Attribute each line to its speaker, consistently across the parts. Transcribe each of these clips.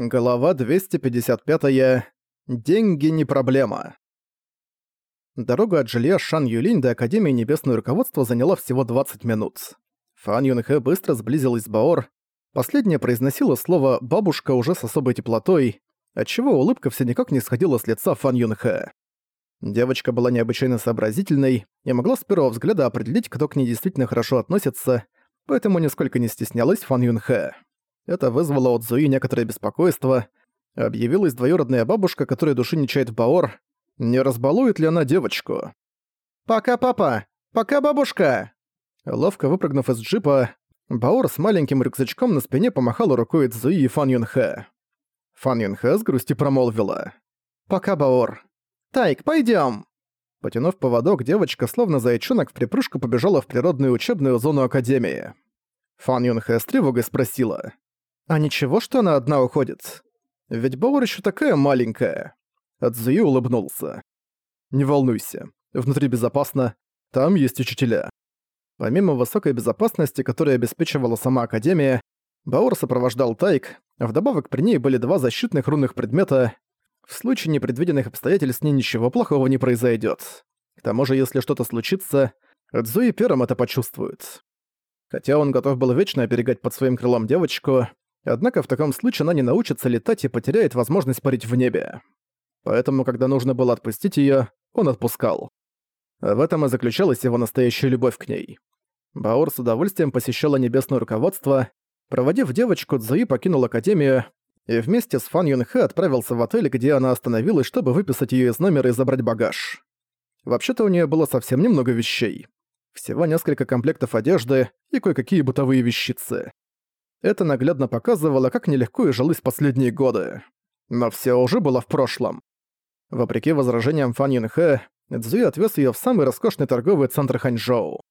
Speaker 1: Глава 255. -я. Деньги не проблема. Дорога от жилья Шан Юлинь до Академии Небесного Руководства заняла всего 20 минут. Фан Юнхэ быстро сблизилась с Баор. Последняя произносила слово «бабушка» уже с особой теплотой, отчего улыбка все никак не сходила с лица Фан Юнхэ. Девочка была необычайно сообразительной и могла с первого взгляда определить, кто к ней действительно хорошо относится, поэтому нисколько не стеснялась Фан Юнхэ. Это вызвало у Цзуи некоторое беспокойство. Объявилась двоюродная бабушка, которая души не чает в Баор. Не разбалует ли она девочку? «Пока, папа! Пока, бабушка!» Ловко выпрыгнув из джипа, Баор с маленьким рюкзачком на спине помахала рукой Цзуи и Фан Юнхэ. Фан Юнхэ с грусти промолвила. «Пока, Баор. Тайк, пойдём!» Потянув поводок, девочка, словно зайчонок, в припрыжку побежала в природную учебную зону Академии. Фан Юнхэ с тревогой спросила. А ничего, что она одна уходит? Ведь Боуэр еще такая маленькая. Адзуи улыбнулся. Не волнуйся, внутри безопасно, там есть учителя. Помимо высокой безопасности, которую обеспечивала сама Академия, Бауэр сопровождал Тайк, а вдобавок при ней были два защитных рунных предмета. В случае непредвиденных обстоятельств с ней ничего плохого не произойдет. К тому же, если что-то случится, Цзуи первым это почувствует. Хотя он готов был вечно оберегать под своим крылом девочку, Однако в таком случае она не научится летать и потеряет возможность парить в небе. Поэтому, когда нужно было отпустить её, он отпускал. В этом и заключалась его настоящая любовь к ней. Баор с удовольствием посещала небесное руководство. Проводив девочку, Цзуи покинул Академию и вместе с Фан Юнхэ отправился в отель, где она остановилась, чтобы выписать её из номера и забрать багаж. Вообще-то у неё было совсем немного вещей. Всего несколько комплектов одежды и кое-какие бытовые вещицы. Это наглядно показывало, как нелегко и жилось последние годы. Но все уже было в прошлом. Вопреки возражениям Фан Юнхэ, Цзуи отвез ее в самый роскошный торговый центр Ханчжоу.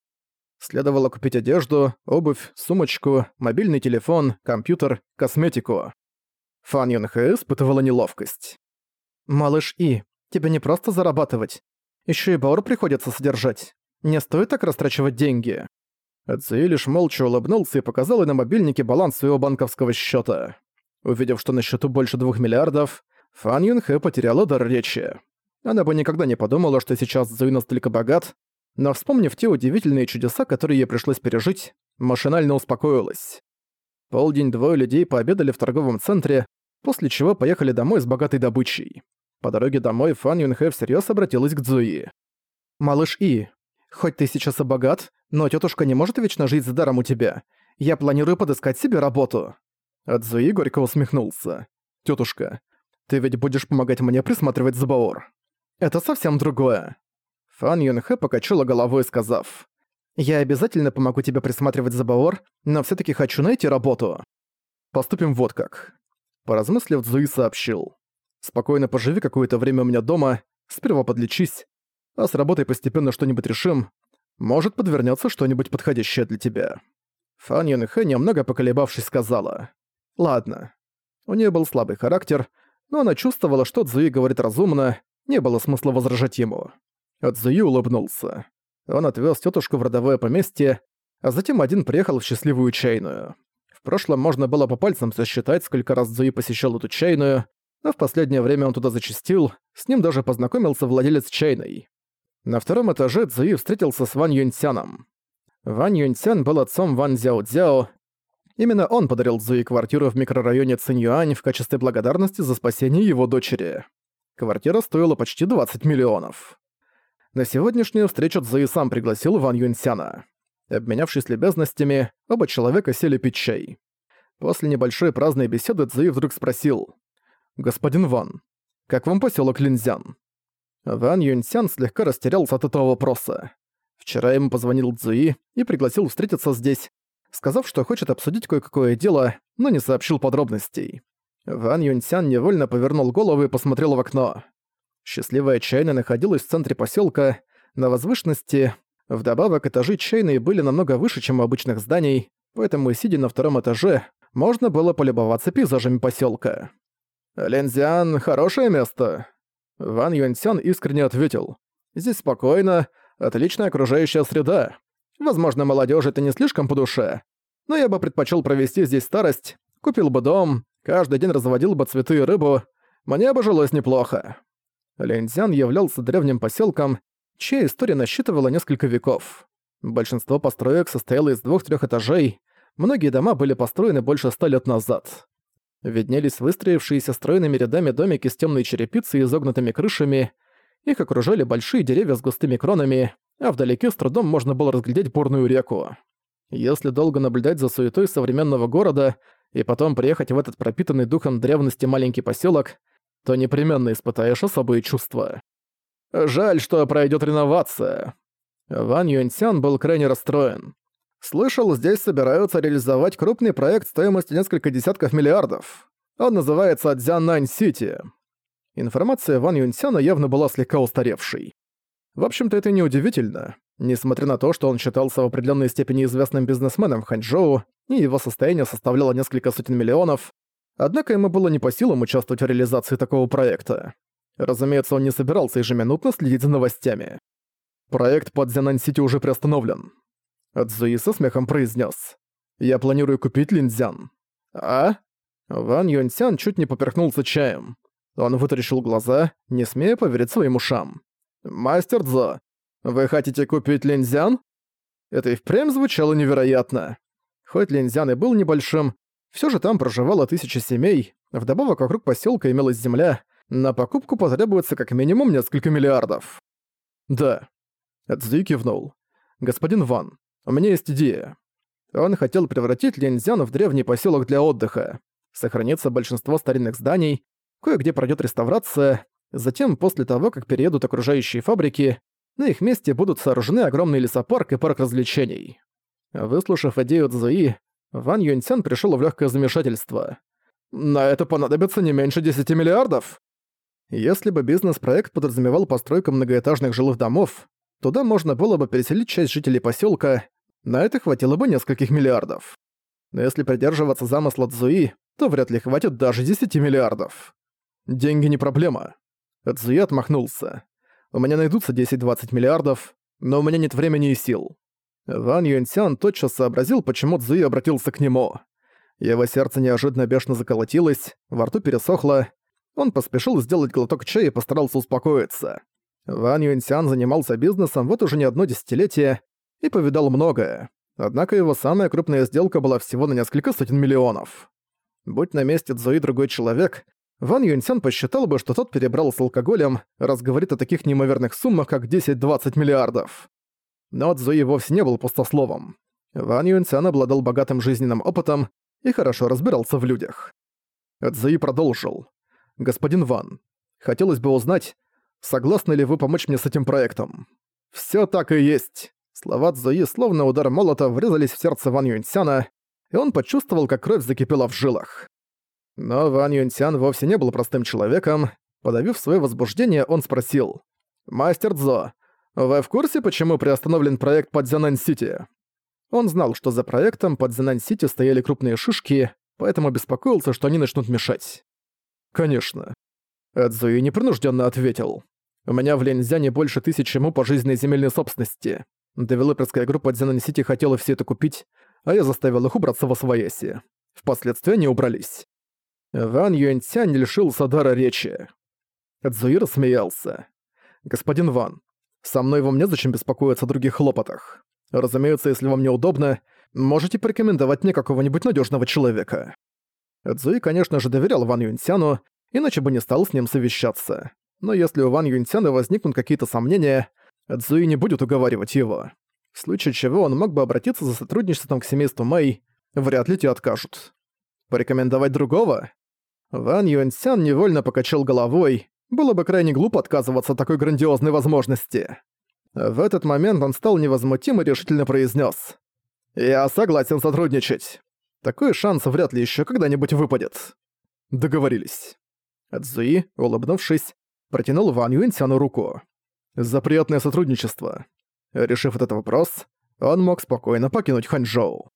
Speaker 1: Следовало купить одежду, обувь, сумочку, мобильный телефон, компьютер, косметику. Фан Юнхэ испытывала неловкость. «Малыш И, тебе не просто зарабатывать. Еще и Баор приходится содержать. Не стоит так растрачивать деньги». Цзуи лишь молча улыбнулся и показал ей на мобильнике баланс своего банковского счета. Увидев, что на счету больше двух миллиардов, Фан Юнхэ потеряла дар речи. Она бы никогда не подумала, что сейчас Цзуи настолько богат, но вспомнив те удивительные чудеса, которые ей пришлось пережить, машинально успокоилась. Полдень двое людей пообедали в торговом центре, после чего поехали домой с богатой добычей. По дороге домой Фан Юнхэ всерьез обратилась к Цзуи. «Малыш И, Хоть ты сейчас и богат, но тетушка не может вечно жить с даром у тебя. Я планирую подыскать себе работу». Адзуи горько усмехнулся. Тетушка, ты ведь будешь помогать мне присматривать за Баор. Это совсем другое». Фан Юнхэ покачала головой, сказав. «Я обязательно помогу тебе присматривать за Баор, но все таки хочу найти работу. Поступим вот как». Поразмыслив, Зуи сообщил. «Спокойно поживи какое-то время у меня дома, сперва подлечись, а с работой постепенно что-нибудь решим. Может, подвернется что-нибудь подходящее для тебя». Фан Юнхэ, немного поколебавшись, сказала. «Ладно». У нее был слабый характер, но она чувствовала, что Цзуи говорит разумно, не было смысла возражать ему. А Цзуи улыбнулся. Он отвез тетушку в родовое поместье, а затем один приехал в счастливую чайную. В прошлом можно было по пальцам сосчитать, сколько раз Цзуи посещал эту чайную, но в последнее время он туда зачастил, с ним даже познакомился владелец чайной. На втором этаже Цзуи встретился с Ван Юньцяном. Ван Юньцян был отцом Ван Зяо Цзяо. Именно он подарил Цзуи квартиру в микрорайоне Циньюань в качестве благодарности за спасение его дочери. Квартира стоила почти 20 миллионов. На сегодняшнюю встречу Цзуи сам пригласил Ван Юньцяна. Обменявшись любезностями, оба человека сели пить чай. После небольшой праздной беседы Цзуи вдруг спросил. «Господин Ван, как вам посёлок Линзян?» Ван Юньсян слегка растерялся от этого вопроса. Вчера ему позвонил Цзуи и пригласил встретиться здесь, сказав, что хочет обсудить кое-какое дело, но не сообщил подробностей. Ван Юньсян невольно повернул голову и посмотрел в окно. Счастливая чайная находилась в центре поселка, на возвышенности. Вдобавок, этажи чайной были намного выше, чем у обычных зданий, поэтому, сидя на втором этаже, можно было полюбоваться пейзажами поселка. «Лензиан — хорошее место», Ван Юньсян искренне ответил. «Здесь спокойно, отличная окружающая среда. Возможно, молодежи это не слишком по душе, но я бы предпочел провести здесь старость, купил бы дом, Каждый день разводил бы цветы и рыбу. Мне бы жилось неплохо. Линзян являлся древним поселком, чья история насчитывала несколько веков. Большинство построек состояло из двух-трех этажей, многие дома были построены больше ста лет назад. Виднелись выстроившиеся стройными рядами домики с темной черепицей и изогнутыми крышами, их окружали большие деревья с густыми кронами, а вдалеке с трудом можно было разглядеть бурную реку. Если долго наблюдать за суетой современного города и потом приехать в этот пропитанный духом древности маленький поселок, то непременно испытаешь особые чувства. Жаль, что пройдет реновация. Ван Юньсян был крайне расстроен. Слышал, здесь собираются реализовать крупный проект стоимостью несколько десятков миллиардов. Он называется Дзяннань-Сити. Информация Ван Юньсяна явно была слегка устаревшей. В общем-то, это неудивительно. Несмотря на то, что он считался в определенной степени известным бизнесменом в Ханчжоу, и его состояние составляло несколько сотен миллионов, однако ему было не по силам участвовать в реализации такого проекта. Разумеется, он не собирался ежеминутно следить за новостями. Проект под Зянань-Сити уже приостановлен. Цзуи со смехом произнес: «Я планирую купить Линзян». «А?» Ван Юньсян чуть не поперхнулся чаем. Он вытаращил глаза, не смея поверить своим ушам. «Мастер Цзо, вы хотите купить Линзян?» Это и впрямь звучало невероятно. Хоть Линзян и был небольшим, все же там проживало тысячи семей, вдобавок вокруг поселка имелась земля, на покупку потребуется как минимум несколько миллиардов. Да. Цзуи кивнул. Господин Ван, у меня есть идея. Он хотел превратить Линзян в древний поселок для отдыха. Сохранится большинство старинных зданий, кое-где пройдет реставрация, затем, после того, как переедут окружающие фабрики, на их месте будут сооружены огромный лесопарк и парк развлечений. Выслушав идею Цзуи, Ван Юньцян пришел в легкое замешательство. «На это понадобится не меньше 10 миллиардов!» Если бы бизнес-проект подразумевал постройку многоэтажных жилых домов, туда можно было бы переселить часть жителей поселка, на это хватило бы нескольких миллиардов. Но если придерживаться замысла Цзуи, то вряд ли хватит даже 10 миллиардов. Деньги не проблема. Цзуи отмахнулся. У меня найдутся 10-20 миллиардов, но у меня нет времени и сил. Ван Юньсян тотчас сообразил, почему Цзуи обратился к нему. Его сердце неожиданно бешено заколотилось, во рту пересохло. Он поспешил сделать глоток чая и постарался успокоиться. Ван Юньсян занимался бизнесом вот уже не одно десятилетие и повидал многое. Однако его самая крупная сделка была всего на несколько сотен миллионов. Будь на месте Цзуи другой человек, Ван Юньсян посчитал бы, что тот перебрал с алкоголем, раз говорит о таких неимоверных суммах, как 10-20 миллиардов. Но Цзуи вовсе не был пустословом. Ван Юньцян обладал богатым жизненным опытом и хорошо разбирался в людях. Цзуи продолжил. «Господин Ван, хотелось бы узнать, согласны ли вы помочь мне с этим проектом?» «Всё так и есть!» Слова Цзуи словно удар молота врезались в сердце Ван Юньцяна, и он почувствовал, как кровь закипела в жилах. Но Ван Юньцян вовсе не был простым человеком. Подавив своё возбуждение, он спросил. «Мастер Цзо, вы в курсе, почему приостановлен проект под Зянань-Сити? Он знал, что за проектом под Зянань-Сити стояли крупные шишки, поэтому беспокоился, что они начнут мешать. Конечно. Эдзуи непринужденно ответил. У меня в Лензяне больше тысячи му по жизненной земельной собственности. Девелоперская группа Дзянань-Сити хотела все это купить, а я заставил их убраться во свояси. Впоследствии они убрались. Ван Юэньцянь лишился дара речи. Эдзуи рассмеялся. «Господин Ван, со мной вам незачем беспокоиться о других хлопотах. Разумеется, если вам неудобно, можете порекомендовать мне какого-нибудь надежного человека». Цзуи, конечно же, доверял Ван Юньсяну, иначе бы не стал с ним совещаться. Но если у Ван Юньсяна возникнут какие-то сомнения, Цзуи не будет уговаривать его. В случае чего он мог бы обратиться за сотрудничеством к семейству Мэй, вряд ли те откажут. Порекомендовать другого? Ван Юньсян невольно покачал головой, было бы крайне глупо отказываться от такой грандиозной возможности. В этот момент он стал невозмутим и решительно произнес: «Я согласен сотрудничать. Такой шанс вряд ли еще когда-нибудь выпадет». Договорились. Цзуи, улыбнувшись, протянул Ван Юньсяну руку. «За приятное сотрудничество». Решив этот вопрос, он мог спокойно покинуть Ханчжоу.